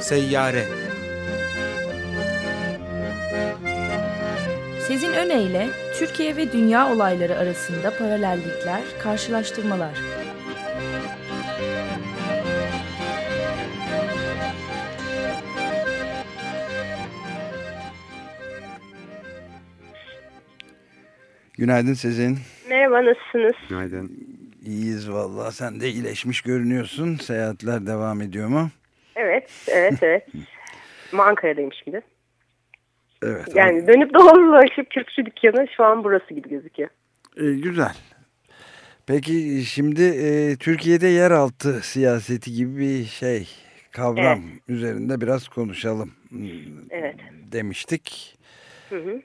Seyyare Sezin Öne Türkiye ve dünya olayları arasında paralellikler, karşılaştırmalar. Günaydın Sezin. Merhaba nasılsınız? Günaydın. İyiyiz vallahi sen de iyileşmiş görünüyorsun. Seyahatler devam ediyor mu? Evet, evet, evet. Ama Ankara'dayım şimdi. Evet. Yani dönüp dolaşıp Kürkçü dükkanı şu an burası gibi gözüküyor. E, güzel. Peki şimdi e, Türkiye'de yeraltı siyaseti gibi bir şey kavram evet. üzerinde biraz konuşalım. Evet. Demiştik. Hı hı.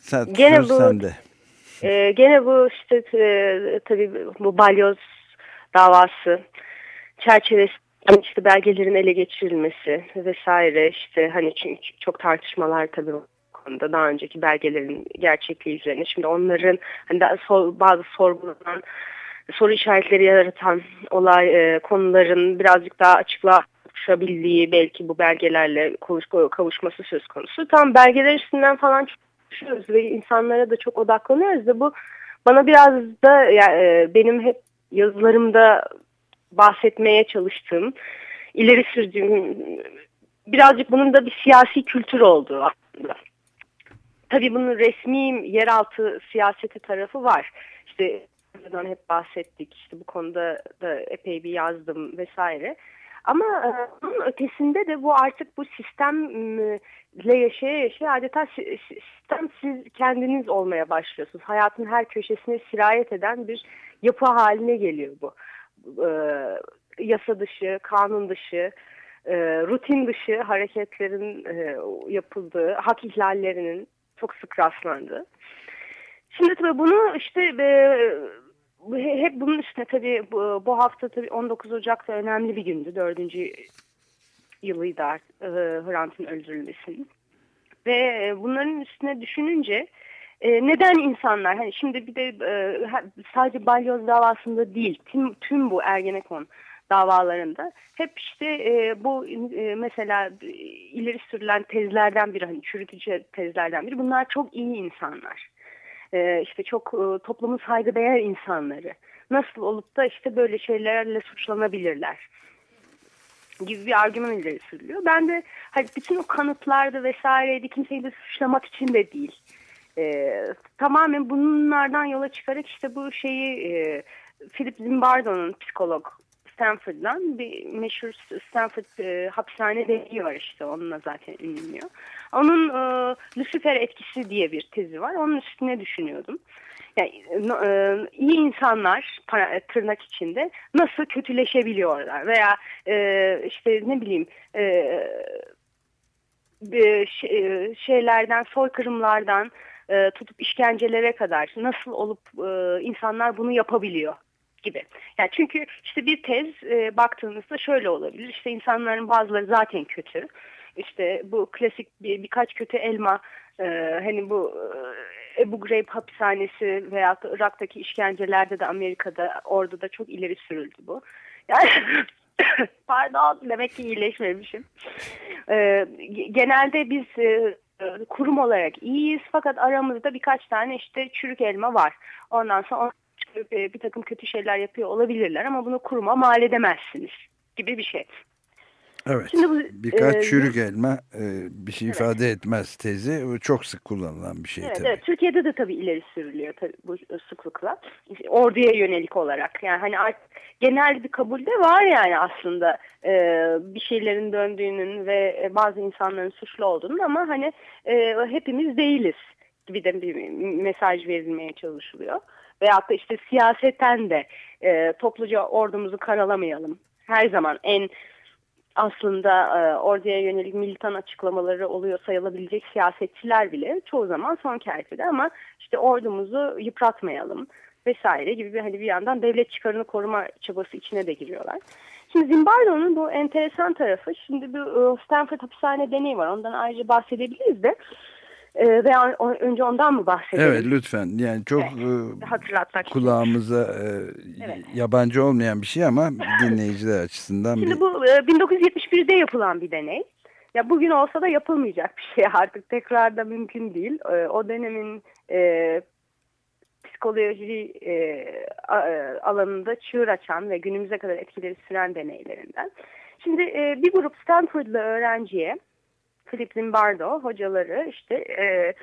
Sen, gene bu, sende. E, gene bu işte e, tabii bu balyoz davası çerçevesi işte belgelerin ele geçirilmesi vesaire işte hani çünkü çok tartışmalar tabii konuda daha önceki belgelerin gerçekliği üzerine. Şimdi onların hani daha sor, bazı sorgulanan soru işaretleri yaratan olay e, konuların birazcık daha açıklığa kavuşabildiği belki bu belgelerle konuş, kavuşması söz konusu. Tam belgeler üstünden falan konuşuyoruz ve insanlara da çok odaklanıyoruz da bu bana biraz da yani, e, benim hep yazılarımda bahsetmeye çalıştığım, ileri sürdüğüm birazcık bunun da bir siyasi kültür olduğu aslında. Tabii bunun resmi yeraltı siyaseti tarafı var. İşte buradan hep bahsettik. İşte bu konuda da epey bir yazdım vesaire. Ama e, bunun ötesinde de bu artık bu sistemle yaşaya yaşaya adeta sistem siz kendiniz olmaya başlıyorsunuz. Hayatın her köşesine sirayet eden bir yapı haline geliyor bu. E, yasa dışı, kanun dışı, e, rutin dışı hareketlerin e, yapıldığı, hak ihlallerinin çok sık rastlandığı. Şimdi tabii bunu işte e, hep bunun üstüne tabii bu, bu hafta tabii 19 Ocak'ta önemli bir gündü. Dördüncü yılıydı e, Hrant'ın öldürülmesinin. Ve e, bunların üstüne düşününce e, neden insanlar hani şimdi bir de e, sadece balyoz davasında değil tüm, tüm bu Ergenekon davalarında hep işte e, bu e, mesela ileri sürülen tezlerden biri hani çürütücü tezlerden biri bunlar çok iyi insanlar. E, işte çok e, toplumun saygıdeğer insanları. Nasıl olup da işte böyle şeylerle suçlanabilirler gibi bir argüman ileri sürülüyor. Ben de hani bütün o kanıtlarda vesaireydi kimseyi de suçlamak için de değil. E, tamamen bunlardan yola çıkarak işte bu şeyi e, Philip Zimbardo'nun psikolog Stanford'dan bir meşhur Stanford e, hapishane deneyi var işte onunla zaten ünleniyor. Onun e, Lucifer etkisi diye bir tezi var. Onun üstüne düşünüyordum. Yani e, iyi insanlar para, tırnak içinde nasıl kötüleşebiliyorlar veya e, işte ne bileyim e, e, şeylerden soykırımlardan e, tutup işkencelere kadar nasıl olup e, insanlar bunu yapabiliyor gibi. Yani çünkü işte bir tez e, baktığınızda şöyle olabilir. İşte insanların bazıları zaten kötü. İşte bu klasik bir, birkaç kötü elma e, hani bu e, Ebu Ghraib hapishanesi veya Irak'taki işkencelerde de Amerika'da orada da çok ileri sürüldü bu. Yani pardon demek ki iyileşmemişim. E, genelde biz e, kurum olarak iyiyiz fakat aramızda birkaç tane işte çürük elma var. Ondan sonra e, bir takım kötü şeyler yapıyor olabilirler ama bunu kuruma mal edemezsiniz gibi bir şey. Evet. Şimdi bu, Birkaç e, çürük elma e, bir şey evet. ifade etmez tezi. Bu çok sık kullanılan bir şey evet, tabii. Evet. Türkiye'de de tabii ileri sürülüyor tabii bu sıklıkla. Orduya yönelik olarak. Yani hani artık genel bir kabulde var yani aslında e, bir şeylerin döndüğünün ve bazı insanların suçlu olduğunun ama hani e, hepimiz değiliz gibi de bir mesaj verilmeye çalışılıyor veyahut da işte siyaseten de e, topluca ordumuzu karalamayalım. Her zaman en aslında e, orduya yönelik militan açıklamaları oluyor sayılabilecek siyasetçiler bile çoğu zaman son kertede ama işte ordumuzu yıpratmayalım vesaire gibi bir hani bir yandan devlet çıkarını koruma çabası içine de giriyorlar. Şimdi Zimbardo'nun bu enteresan tarafı şimdi bir e, Stanford hapishane deneyi var ondan ayrıca bahsedebiliriz de E, veya önce ondan mı bahsedelim? Evet lütfen. Yani çok evet, hatırlatmak kulağımıza e, evet. yabancı olmayan bir şey ama dinleyiciler açısından. Şimdi bir... bu e, 1971'de yapılan bir deney. Ya bugün olsa da yapılmayacak bir şey artık tekrar da mümkün değil. E, o dönemin e, psikoloji e, e, alanında çığır açan ve günümüze kadar etkileri süren deneylerinden. Şimdi e, bir grup Stanford'lı öğrenciye Philip Zimbardo hocaları işte e,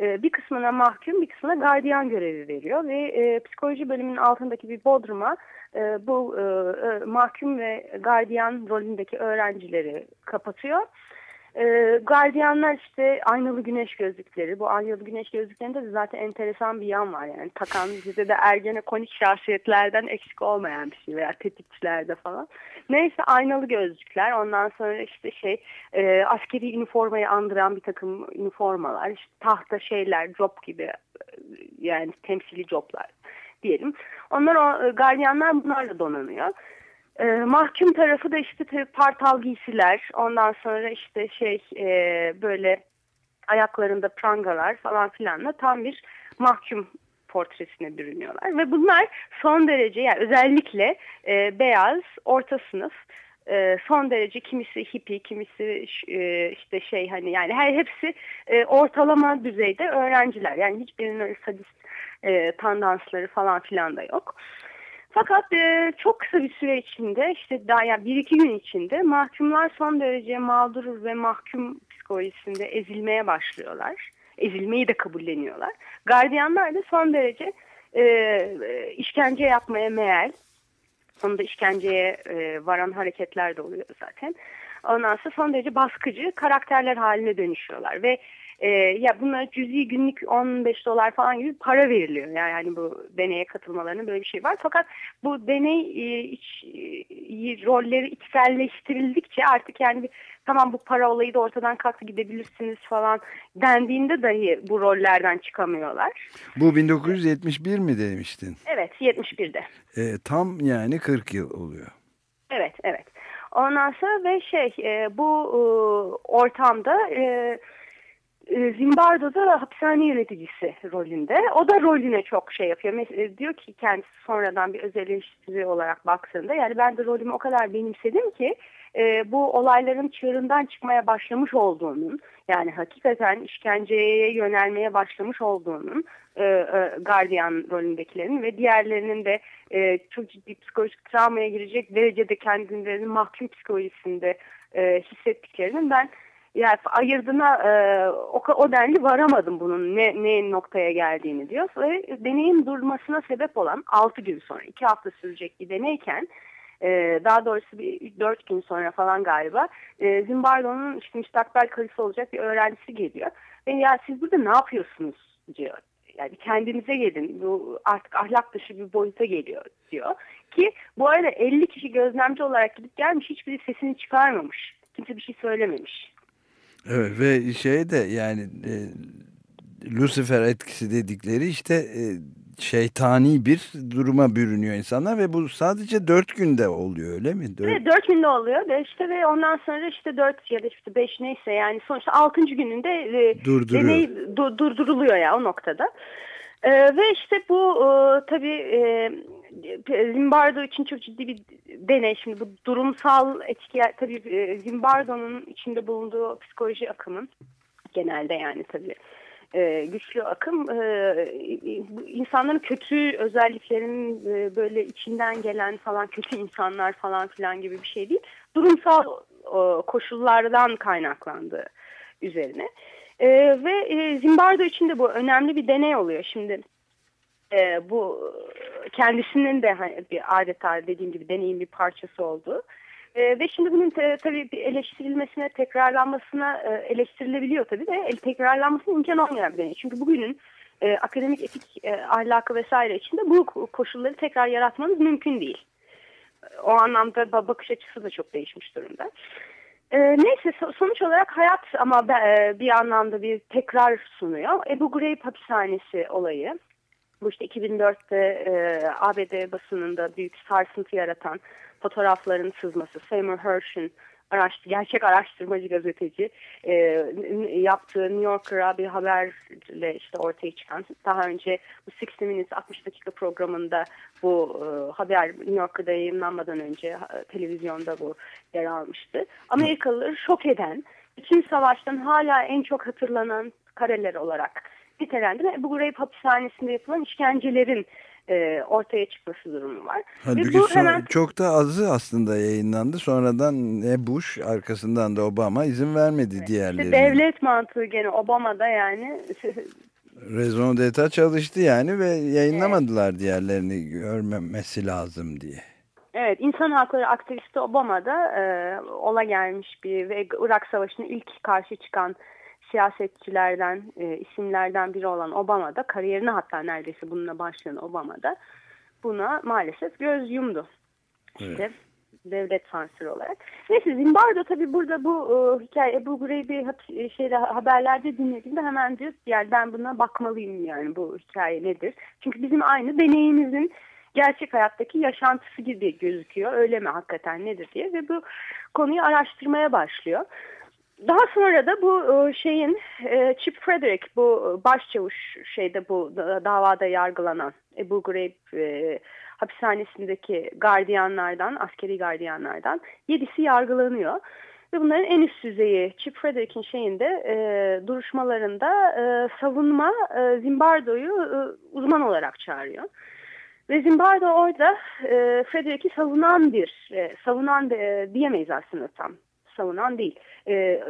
e, bir kısmına mahkum bir kısmına gardiyan görevi veriyor ve e, psikoloji bölümünün altındaki bir bodruma e, bu e, e, mahkum ve gardiyan rolündeki öğrencileri kapatıyor e, gardiyanlar işte aynalı güneş gözlükleri. Bu aynalı güneş gözlüklerinde de zaten enteresan bir yan var. Yani takan bize de ergene konik şahsiyetlerden eksik olmayan bir şey veya tetikçilerde falan. Neyse aynalı gözlükler. Ondan sonra işte şey e, askeri üniformayı andıran bir takım üniformalar. İşte tahta şeyler, job gibi yani temsili joblar diyelim. Onlar o gardiyanlar bunlarla donanıyor. E, mahkum tarafı da işte partal giysiler, ondan sonra işte şey e, böyle ayaklarında prangalar falan filanla tam bir mahkum portresine bürünüyorlar. Ve bunlar son derece yani özellikle e, beyaz, orta sınıf, e, son derece kimisi hippie, kimisi e, işte şey hani yani her hepsi e, ortalama düzeyde öğrenciler. Yani hiçbirinin öyle sadist e, tandansları falan filan da yok. Fakat e, çok kısa bir süre içinde işte daha yani bir iki gün içinde mahkumlar son derece mağdur ve mahkum psikolojisinde ezilmeye başlıyorlar. Ezilmeyi de kabulleniyorlar. Gardiyanlar da son derece e, işkence yapmaya meğer. Sonunda işkenceye e, varan hareketler de oluyor zaten. Ondan sonra son derece baskıcı karakterler haline dönüşüyorlar ve e, ya bunlara cüzi günlük 15 dolar falan gibi para veriliyor. Yani, yani bu deneye katılmalarının böyle bir şey var. Fakat bu deney e, iç, e, rolleri içselleştirildikçe artık yani bir, tamam bu para olayı da ortadan kalktı gidebilirsiniz falan dendiğinde dahi bu rollerden çıkamıyorlar. Bu 1971 mi demiştin? Evet 71'de. E, tam yani 40 yıl oluyor. Evet evet. Ondan sonra ve şey e, bu e, ortamda e, e, Zimbardo da hapishane yöneticisi rolünde. O da rolüne çok şey yapıyor. Mesela diyor ki kendisi sonradan bir özel olarak baktığında yani ben de rolümü o kadar benimsedim ki e, bu olayların çığırından çıkmaya başlamış olduğunun yani hakikaten işkenceye yönelmeye başlamış olduğunun e, e, gardiyan rolündekilerin ve diğerlerinin de e, çok ciddi psikolojik travmaya girecek derecede kendilerini mahkum psikolojisinde e, hissettiklerinin ben yani ayırdığına e, o, o denli varamadım bunun ne, ne noktaya geldiğini diyor. Ve deneyin durmasına sebep olan 6 gün sonra 2 hafta sürecek bir deneyken e, daha doğrusu bir 4 gün sonra falan galiba e, Zimbardo'nun işte müstakbel karısı olacak bir öğrencisi geliyor. Ve ya siz burada ne yapıyorsunuz diyor. Yani kendinize gelin bu artık ahlak dışı bir boyuta geliyor diyor. Ki bu arada 50 kişi gözlemci olarak gidip gelmiş hiçbiri sesini çıkarmamış. Kimse bir şey söylememiş. Evet ve şey de yani e, Lucifer etkisi dedikleri işte e, şeytani bir duruma bürünüyor insanlar ve bu sadece dört günde oluyor öyle mi? Dört... Evet dört günde oluyor ve işte ve ondan sonra işte dört ya da işte beş neyse yani sonuçta altıncı gününde e, deney du, durduruluyor ya o noktada. E, ve işte bu e, tabii e, Zimbardo için çok ciddi bir deney. Şimdi bu durumsal etki tabii e, Zimbardo'nun içinde bulunduğu psikoloji akımın genelde yani tabii e, güçlü akım e, insanların kötü özelliklerinin böyle içinden gelen falan kötü insanlar falan filan gibi bir şey değil. Durumsal koşullardan kaynaklandığı üzerine. Ve Zimbardo için de bu önemli bir deney oluyor. Şimdi e, bu kendisinin de hani bir adeta dediğim gibi deneyin bir parçası oldu. E, ve şimdi bunun te, tabii bir eleştirilmesine, tekrarlanmasına e, eleştirilebiliyor tabii de tekrarlanmasına imkan olmayan bir deney. Çünkü bugünün e, akademik etik e, ahlakı vesaire içinde bu koşulları tekrar yaratmanız mümkün değil. O anlamda bakış açısı da çok değişmiş durumda. E, neyse sonuç olarak hayat ama e, bir anlamda bir tekrar sunuyor. Ebu Ghraib hapishanesi olayı bu işte 2004'te e, ABD basınında büyük sarsıntı yaratan fotoğrafların sızması, Seymour Hersh'in araştır, gerçek araştırmacı gazeteci e, yaptığı New Yorker'a bir haberle işte ortaya çıkan daha önce bu 60 Minutes 60 dakika programında bu e, haber New Yorker'da yayınlanmadan önce televizyonda bu yer almıştı. Amerikalıları şok eden, bütün savaştan hala en çok hatırlanan kareler olarak nitelendiren Ebu Ghraib hapishanesinde yapılan işkencelerin e, ortaya çıkması durumu var. Halbuki bu hemen... çok da azı aslında yayınlandı. Sonradan ne Bush arkasından da Obama izin vermedi evet. diğerlerine. İşte devlet mantığı gene Obama'da yani. Rezon d'etat çalıştı yani ve yayınlamadılar evet. diğerlerini görmemesi lazım diye. Evet, insan hakları aktivisti Obama'da e, ola gelmiş bir ve Irak Savaşı'nın ilk karşı çıkan siyasetçilerden, e, isimlerden biri olan Obama'da, kariyerini hatta neredeyse bununla başlayan Obama'da buna maalesef göz yumdu. İşte evet. devlet sansürü olarak. Neyse Zimbardo tabii burada bu e, hikaye Ebu Gureybi e, şeyde haberlerde dinlediğimde hemen diyor yani ben buna bakmalıyım yani bu hikaye nedir. Çünkü bizim aynı deneyimizin gerçek hayattaki yaşantısı gibi gözüküyor. Öyle mi hakikaten nedir diye ve bu konuyu araştırmaya başlıyor. Daha sonra da bu e, şeyin e, Chip Frederick bu başçavuş şeyde bu davada yargılanan Ebu Ghraib e, hapishanesindeki gardiyanlardan, askeri gardiyanlardan yedisi yargılanıyor. Ve bunların en üst düzeyi Chip Frederick'in şeyinde e, duruşmalarında e, savunma e, Zimbardo'yu e, uzman olarak çağırıyor. Ve Zimbardo orada e, Frederick'i savunan bir, e, savunan e, diyemeyiz aslında tam savunan değil. E,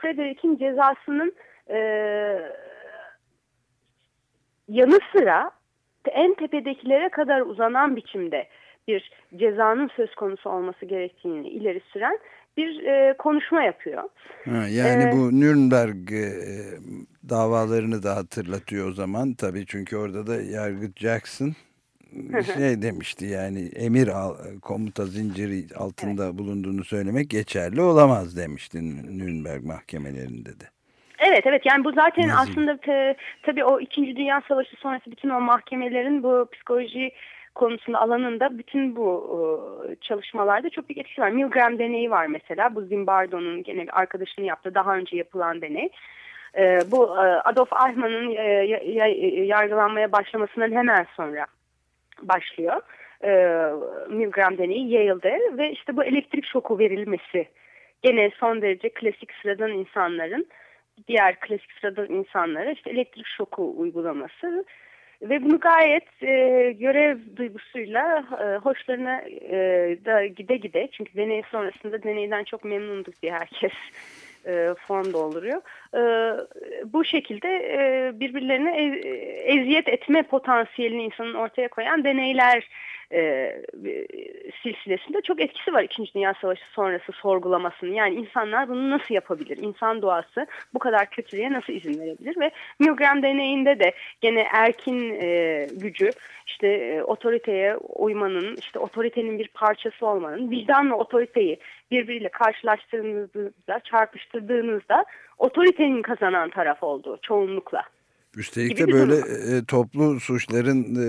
Frederick'in cezasının e, yanı sıra en tepedekilere kadar uzanan biçimde bir cezanın söz konusu olması gerektiğini ileri süren bir e, konuşma yapıyor. Ha, yani ee, bu Nürnberg e, davalarını da hatırlatıyor o zaman tabii çünkü orada da yargıç Jackson şey demişti yani emir komuta zinciri altında evet. bulunduğunu söylemek geçerli olamaz demişti Nürnberg mahkemelerinde de. Evet evet yani bu zaten Nazi. aslında tabii o 2. Dünya Savaşı sonrası bütün o mahkemelerin bu psikoloji konusunda alanında bütün bu çalışmalarda çok büyük etkisi var. Milgram deneyi var mesela bu Zimbardo'nun gene arkadaşının yaptığı daha önce yapılan deney. bu Adolf Eichmann'ın yargılanmaya başlamasından hemen sonra başlıyor. E, Milgram deneyi Yale'de ve işte bu elektrik şoku verilmesi gene son derece klasik sıradan insanların diğer klasik sıradan insanlara işte elektrik şoku uygulaması ve bunu gayet e, görev duygusuyla e, hoşlarına e, da gide gide çünkü deney sonrasında deneyden çok memnunduk diye herkes e, form dolduruyor. E, bu şekilde e, birbirlerine ez, eziyet etme potansiyelini insanın ortaya koyan deneyler e, silsilesinde çok etkisi var İkinci Dünya Savaşı sonrası sorgulamasının. Yani insanlar bunu nasıl yapabilir? İnsan doğası bu kadar kötülüğe nasıl izin verebilir? Ve Milgram deneyinde de gene erkin e, gücü, işte otoriteye uymanın, işte otoritenin bir parçası olmanın, vicdanla otoriteyi birbiriyle karşılaştırdığınızda, çarpıştırdığınızda otoritenin kazanan taraf olduğu çoğunlukla. Üstelik de böyle e, toplu suçların e,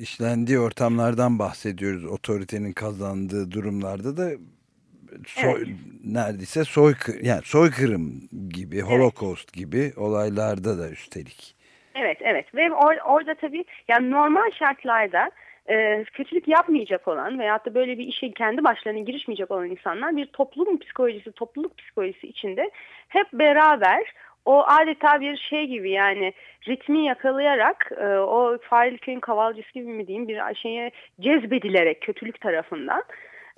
işlendiği ortamlardan bahsediyoruz. Otoritenin kazandığı durumlarda da soy, evet. neredeyse soy yani soykırım gibi, evet. Holocaust gibi olaylarda da üstelik. Evet, evet ve or, orada tabii yani normal şartlarda e, kötülük yapmayacak olan veyahut da böyle bir işe kendi başlarına girişmeyecek olan insanlar bir toplum psikolojisi, topluluk psikolojisi içinde hep beraber o adeta bir şey gibi yani ritmi yakalayarak e, o Fahri Köy'ün kavalcısı gibi mi diyeyim bir şeye cezbedilerek kötülük tarafından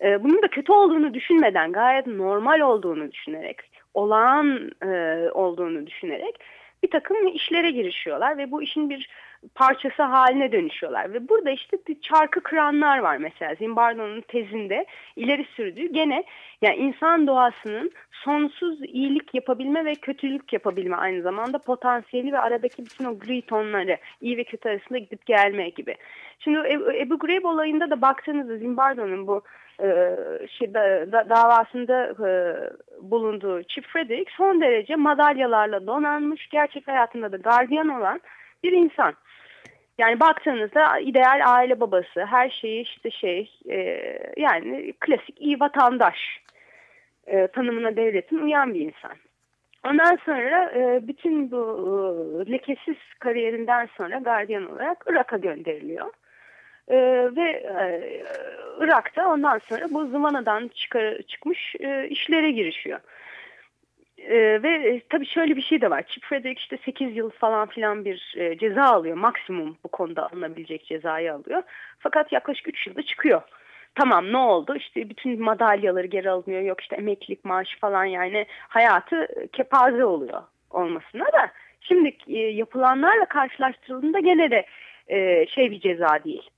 e, bunun da kötü olduğunu düşünmeden gayet normal olduğunu düşünerek olağan e, olduğunu düşünerek bir takım işlere girişiyorlar ve bu işin bir parçası haline dönüşüyorlar. Ve burada işte bir çarkı kıranlar var mesela Zimbardo'nun tezinde ileri sürdüğü gene yani insan doğasının sonsuz iyilik yapabilme ve kötülük yapabilme aynı zamanda potansiyeli ve aradaki bütün o gri tonları iyi ve kötü arasında gidip gelme gibi. Şimdi Ebu Ghraib olayında da baktığınızda Zimbardo'nun bu e, şey, da, da, davasında e, bulunduğu Chip Frederick son derece madalyalarla donanmış, gerçek hayatında da gardiyan olan bir insan. Yani baktığınızda ideal aile babası, her şeyi işte şey, e, yani klasik iyi vatandaş. e, tanımına devletin uyan bir insan. Ondan sonra e, bütün bu e, lekesiz kariyerinden sonra gardiyan olarak Irak'a gönderiliyor. E, ve e, Irak'ta ondan sonra bu Zıvana'dan çıkmış e, işlere girişiyor. E, ve e, tabii şöyle bir şey de var. Chip Frederick işte 8 yıl falan filan bir e, ceza alıyor. Maksimum bu konuda alınabilecek cezayı alıyor. Fakat yaklaşık 3 yılda çıkıyor. Tamam ne oldu? İşte bütün madalyaları geri alınıyor. Yok işte emeklilik maaşı falan yani hayatı kepaze oluyor olmasına da. Şimdi e, yapılanlarla karşılaştırıldığında gene de e, şey bir ceza değil.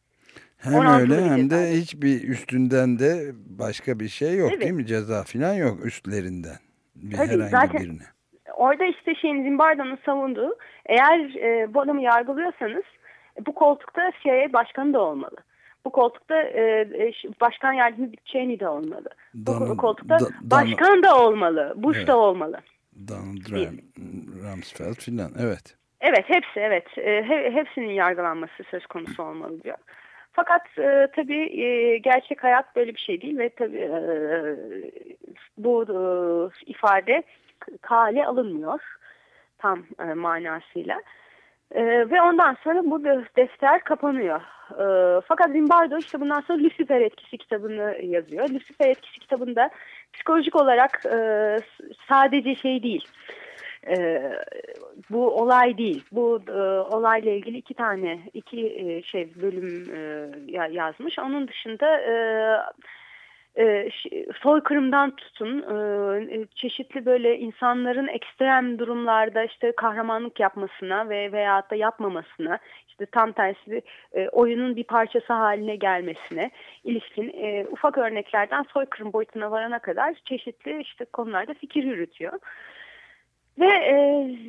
Hem öyle hem de hiçbir üstünden de başka bir şey yok evet. değil mi? Ceza falan yok üstlerinden. Bir Tabii, zaten birine. Orada işte şeyin Zimbardo'nun savunduğu eğer e, bu adamı yargılıyorsanız bu koltukta CIA başkanı da olmalı. Bu koltukta e, e başkan yardımcısı Dick Cheney de olmalı. Donald, bu koltukta da, başkan da olmalı. Bush evet. da olmalı. Donald Ram, Rumsfeld filan evet. Evet hepsi evet. E, he, hepsinin yargılanması söz konusu olmalı diyor. Fakat e, tabii e, gerçek hayat böyle bir şey değil ve tabii e, bu e, ifade kale alınmıyor tam e, manasıyla. E, ve ondan sonra bu defter kapanıyor. E, fakat Zimbardo işte bundan sonra Lucifer etkisi kitabını yazıyor. Lucifer etkisi kitabında psikolojik olarak e, sadece şey değil e, bu olay değil. Bu e, olayla ilgili iki tane iki e, şey bölüm e, yazmış. Onun dışında e, e, soykırımdan tutun e, çeşitli böyle insanların ekstrem durumlarda işte kahramanlık yapmasına ve veyahut da yapmamasına işte tam tersi e, oyunun bir parçası haline gelmesine ilişkin e, ufak örneklerden soykırım boyutuna varana kadar çeşitli işte konularda fikir yürütüyor. Ve e,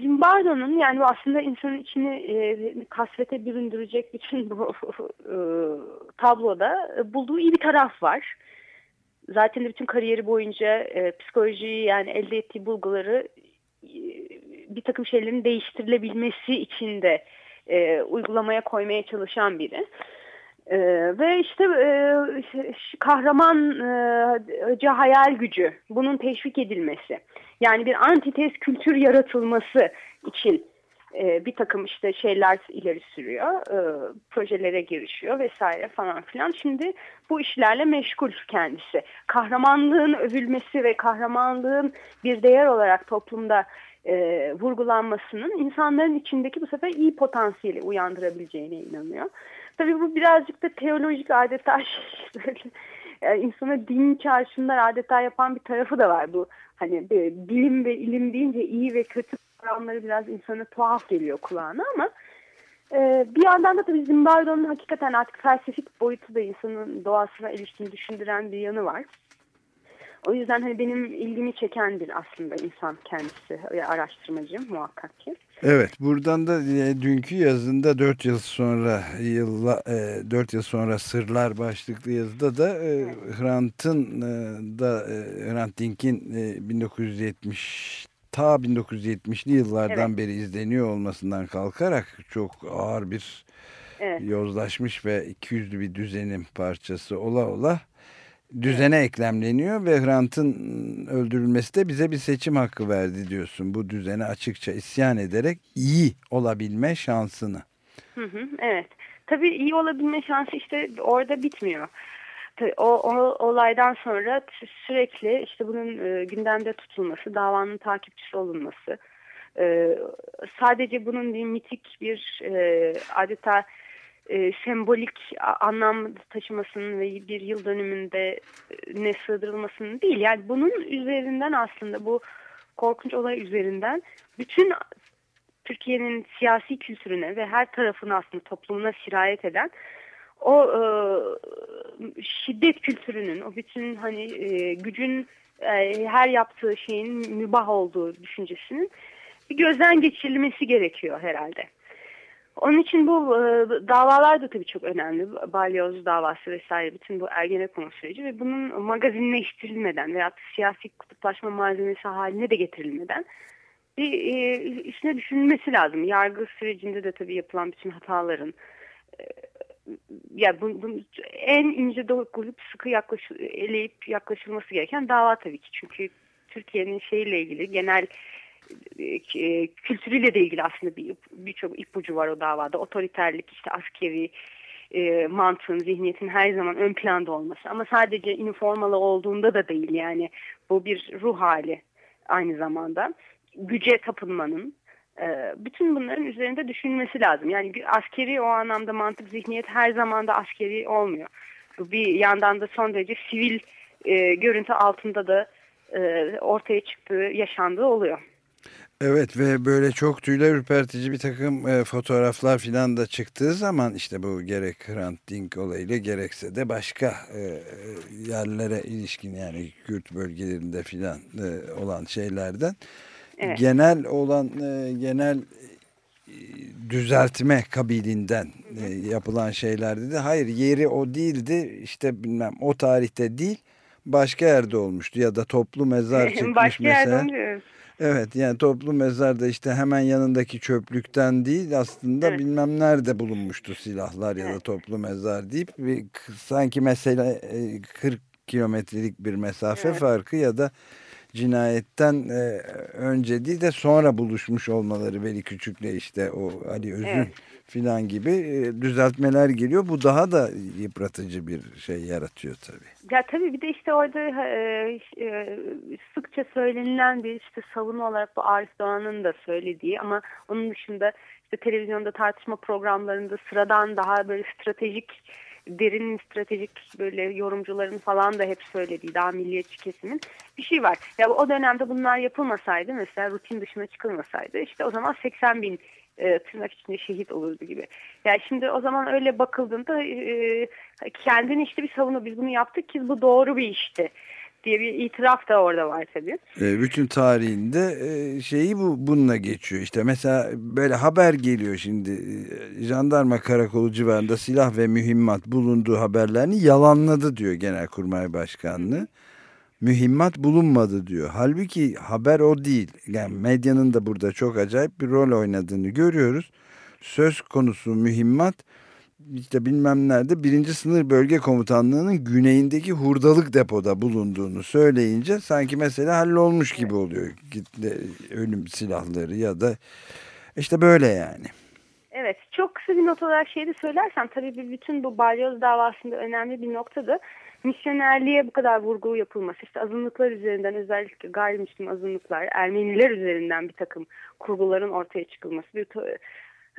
Zimbardo'nun yani aslında insanın içini e, kasvete büründürecek bütün bu e, tabloda e, bulduğu iyi bir taraf var. Zaten de bütün kariyeri boyunca e, psikolojiyi yani elde ettiği bulguları e, bir takım şeylerin değiştirilebilmesi için de e, uygulamaya koymaya çalışan biri. Ee, ve işte e, kahramanca e, hayal gücü bunun teşvik edilmesi. Yani bir antites kültür yaratılması için e, bir takım işte şeyler ileri sürüyor e, projelere girişiyor vesaire falan filan. Şimdi bu işlerle meşgul kendisi. Kahramanlığın övülmesi ve kahramanlığın bir değer olarak toplumda e, vurgulanmasının insanların içindeki bu sefer iyi potansiyeli uyandırabileceğine inanıyor. Tabii bu birazcık da teolojik adeta böyle, yani insana din çağrışımlar adeta yapan bir tarafı da var bu. Hani bilim ve ilim deyince iyi ve kötü kavramları biraz insana tuhaf geliyor kulağına ama e, bir yandan da tabii Zimbardo'nun hakikaten artık felsefik boyutu da insanın doğasına ilişkin düşündüren bir yanı var. O yüzden hani benim ilgimi çeken bir aslında insan kendisi ve araştırmacı muhakkak ki. Evet buradan da e, dünkü yazında 4 yıl sonra yılla, e, 4 yıl sonra Sırlar başlıklı yazıda da e. Hrant'ın e, da e, Hrant Dink'in e, 1970 ta 1970'li yıllardan evet. beri izleniyor olmasından kalkarak çok ağır bir evet. yozlaşmış ve 200'lü bir düzenin parçası ola ola düzene eklemleniyor ve Hrant'ın öldürülmesi de bize bir seçim hakkı verdi diyorsun. Bu düzene açıkça isyan ederek iyi olabilme şansını. Hı hı, evet. Tabii iyi olabilme şansı işte orada bitmiyor. O, o olaydan sonra sürekli işte bunun e, gündemde tutulması, davanın takipçisi olunması, e, sadece bunun bir mitik bir e, adeta e, sembolik anlam taşımasının ve bir yıl dönümünde e, ne sığdırılmasının değil. Yani bunun üzerinden aslında bu korkunç olay üzerinden bütün Türkiye'nin siyasi kültürüne ve her tarafına aslında toplumuna sirayet eden o e, şiddet kültürünün, o bütün hani e, gücün e, her yaptığı şeyin mübah olduğu düşüncesinin bir gözden geçirilmesi gerekiyor herhalde. Onun için bu e, davalar da tabii çok önemli. Balyoz davası vesaire bütün bu Ergenekon süreci ve bunun magazinleştirilmeden veya siyasi kutuplaşma malzemesi haline de getirilmeden bir e, üstüne düşünülmesi lazım. Yargı sürecinde de tabii yapılan bütün hataların e, ya bu, bu, en ince dokunup sıkı yaklaş, eleyip yaklaşılması gereken dava tabii ki. Çünkü Türkiye'nin şeyle ilgili genel e, kültürüyle de ilgili aslında birçok bir ipucu var o davada. Otoriterlik, işte askeri e, mantığın, zihniyetin her zaman ön planda olması. Ama sadece üniformalı olduğunda da değil yani. Bu bir ruh hali aynı zamanda. Güce tapınmanın, e, bütün bunların üzerinde düşünülmesi lazım. Yani askeri o anlamda mantık, zihniyet her zaman da askeri olmuyor. Bu bir yandan da son derece sivil e, görüntü altında da e, ortaya çıktığı, yaşandığı oluyor. Evet ve böyle çok tüyler ürpertici bir takım e, fotoğraflar filan da çıktığı zaman işte bu gerek Hrant Dink olayıyla gerekse de başka e, yerlere ilişkin yani Kürt bölgelerinde filan e, olan şeylerden evet. genel olan e, genel e, düzeltme kabilinden e, yapılan şeylerde de hayır yeri o değildi işte bilmem o tarihte değil başka yerde olmuştu ya da toplu mezar çıkmış başka mesela. Yerde Evet yani toplu mezarda işte hemen yanındaki çöplükten değil aslında evet. bilmem nerede bulunmuştu silahlar ya da toplu mezar deyip sanki mesela 40 kilometrelik bir mesafe evet. farkı ya da cinayetten e, önce değil de sonra buluşmuş olmaları Veli Küçük'le işte o Ali Özün evet. filan gibi e, düzeltmeler geliyor. Bu daha da yıpratıcı bir şey yaratıyor tabii. Ya tabii bir de işte orada e, e, sıkça söylenilen bir işte savunu olarak bu Arif Doğan'ın da söylediği ama onun dışında işte televizyonda tartışma programlarında sıradan daha böyle stratejik derin stratejik böyle yorumcuların falan da hep söylediği daha milliyetçi kesimin bir şey var. Ya o dönemde bunlar yapılmasaydı mesela rutin dışına çıkılmasaydı işte o zaman 80 bin e, tırnak içinde şehit olurdu gibi. Yani şimdi o zaman öyle bakıldığında e, kendini işte bir savunu biz bunu yaptık ki bu doğru bir işti diye bir itiraf da orada var tabii. E, bütün tarihinde e, şeyi bu bununla geçiyor. İşte mesela böyle haber geliyor şimdi e, jandarma karakolu civarında silah ve mühimmat bulunduğu haberlerini yalanladı diyor Genelkurmay Başkanlığı. Mühimmat bulunmadı diyor. Halbuki haber o değil. Yani medyanın da burada çok acayip bir rol oynadığını görüyoruz. Söz konusu mühimmat işte bilmem nerede birinci sınır bölge komutanlığının güneyindeki hurdalık depoda bulunduğunu söyleyince sanki mesela hallolmuş gibi oluyor. Kitle, ölüm silahları ya da işte böyle yani. Evet çok kısa bir not olarak şeyi de söylersem tabii bütün bu balyoz davasında önemli bir nokta da misyonerliğe bu kadar vurgu yapılması. İşte azınlıklar üzerinden özellikle gayrimüslim azınlıklar, Ermeniler üzerinden bir takım kurguların ortaya çıkılması. Bir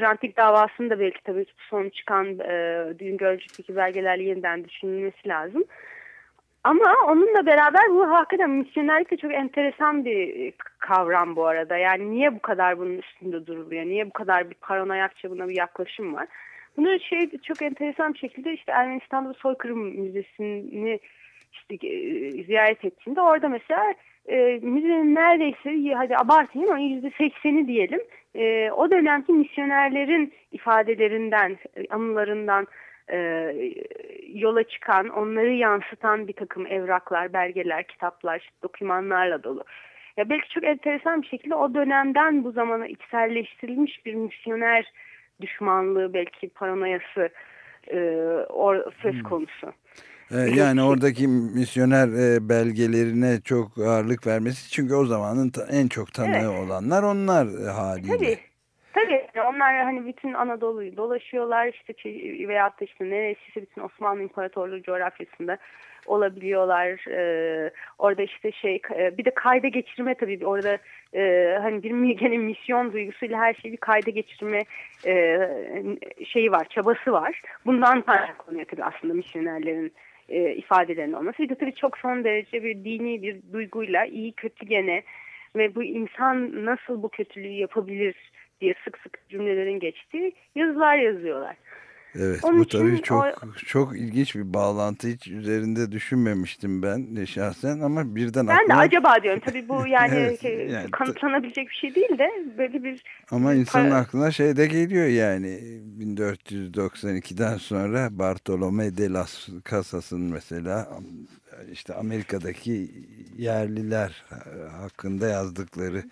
Rantik davasında belki tabii son çıkan e, Düğün Gölcük'teki belgelerle yeniden düşünülmesi lazım. Ama onunla beraber bu hakikaten misyonerlik de çok enteresan bir kavram bu arada. Yani niye bu kadar bunun üstünde duruluyor? Niye bu kadar bir paranoyakça buna bir yaklaşım var? Bunu şey çok enteresan bir şekilde işte Ermenistan'da soykırım müzesini işte, e, ziyaret ettiğinde orada mesela e, müzenin neredeyse hadi abartayım ama yüzde sekseni diyelim e, o dönemki misyonerlerin ifadelerinden, anılarından e, yola çıkan, onları yansıtan bir takım evraklar, belgeler, kitaplar, dokümanlarla dolu. Ya belki çok enteresan bir şekilde o dönemden bu zamana içselleştirilmiş bir misyoner düşmanlığı, belki paranoyası e, or, söz hmm. konusu. Ee, yani oradaki misyoner e, belgelerine çok ağırlık vermesi çünkü o zamanın en çok tanığı evet. olanlar onlar e, haliyle. Tabii. Tabii onlar hani bütün Anadolu'yu dolaşıyorlar işte veyahut da işte neresiyse bütün Osmanlı İmparatorluğu coğrafyasında olabiliyorlar. Ee, orada işte şey bir de kayda geçirme tabii orada e, hani bir gene misyon duygusuyla her şeyi bir kayda geçirme e, şeyi var, çabası var. Bundan kaynaklanıyor tabii aslında misyonerlerin e, ifadelerin olması. Bir de tabii çok son derece bir dini bir duyguyla iyi kötü gene ve bu insan nasıl bu kötülüğü yapabilir diye sık sık cümlelerin geçtiği yazılar yazıyorlar. Evet Onun bu tabii çok o... çok ilginç bir bağlantı. Hiç üzerinde düşünmemiştim ben şahsen ama birden Ben aklıma... de acaba diyorum. Tabii bu yani, evet, yani kanıtlanabilecek bir şey değil de böyle bir Ama insanın aklına şey de geliyor yani 1492'den sonra Bartolome de las Casas'ın mesela işte Amerika'daki yerliler hakkında yazdıkları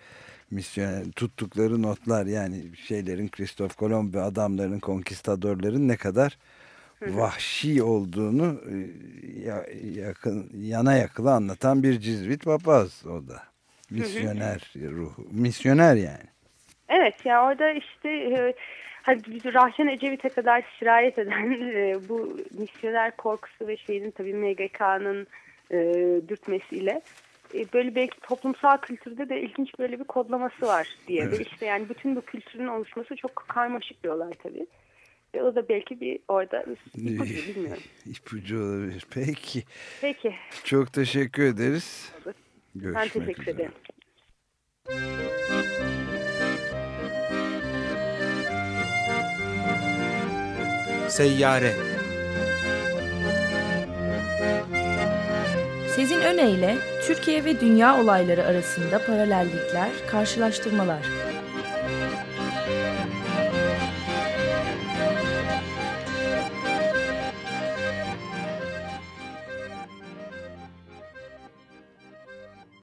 misyon tuttukları notlar yani şeylerin Kristof Kolomb ve adamların konkistadorların ne kadar vahşi olduğunu e, yakın yana yakıla anlatan bir cizvit papaz o da. Misyoner ruhu. Misyoner yani. Evet ya orada işte e, hani Rahşan Ecevit'e kadar sirayet eden e, bu misyoner korkusu ve şeyin tabii MGK'nın e, dürtmesiyle böyle belki toplumsal kültürde de ilginç böyle bir kodlaması var diye. Evet. Ve işte yani bütün bu kültürün oluşması çok karmaşık bir olay tabii. Ve o da belki bir orada ipucu bilmiyorum. İpucu olabilir. Peki. Peki. Çok teşekkür ederiz. Görüşmek ben teşekkür üzere. ederim. Seyyare Sezin Öne ile Türkiye ve dünya olayları arasında paralellikler, karşılaştırmalar.